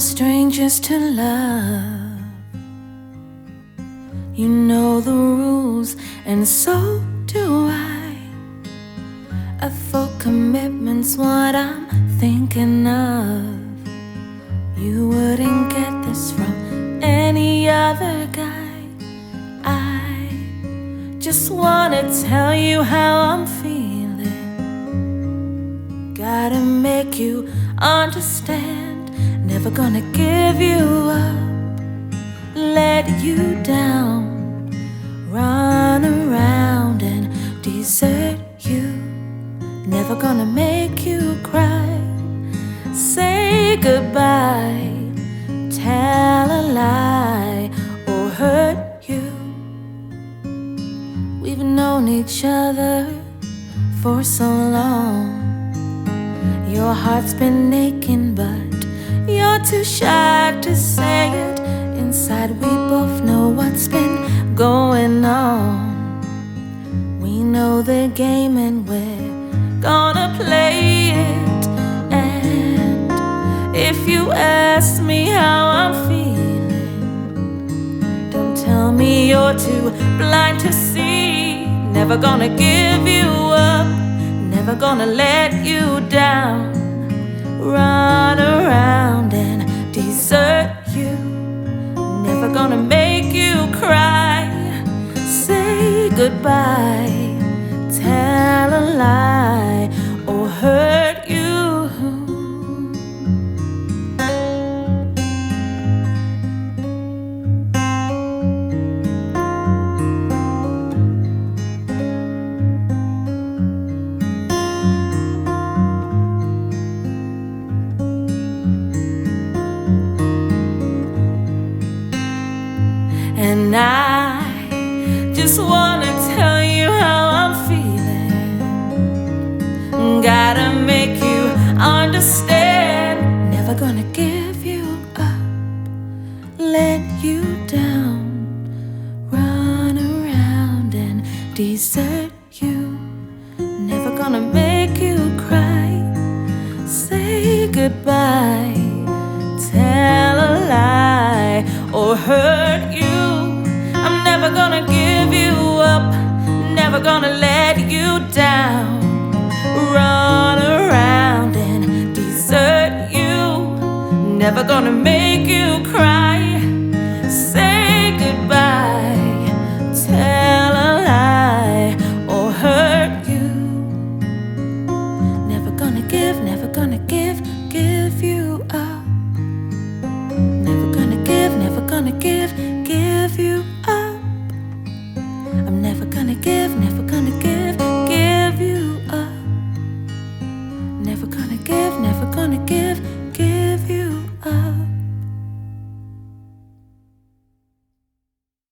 strangers to love. You know the rules, and so do I. A full commitment's what I'm thinking of. You wouldn't get this from any other guy. I just wanna tell you how I'm feeling. Gotta make you understand. Never gonna give you up, let you down, run around and desert you. Never gonna make you cry, say goodbye, tell a lie, or hurt you. We've known each other for so long. Your heart's been aching, but too shy to say it. Inside, we both know what's been going on. We know the game and we're gonna play it. And if you ask me how I'm feeling, don't tell me you're too blind to see. Never gonna give you up, never gonna let you down. Goodbye. Tell a lie or hurt you. And I just wanna tell you how I'm feeling. Gotta make you understand. Never gonna give you up, let you down, run around and desert you. Never gonna make you cry, say goodbye, tell a lie, or hurt you. I'm never gonna give never gonna let you down. Run around and desert you, never gonna make you cry. Say goodbye, tell a lie, or hurt you. Never gonna give, never gonna give, give you up. Never gonna give, never gonna give, give you up. I'm never gonna give,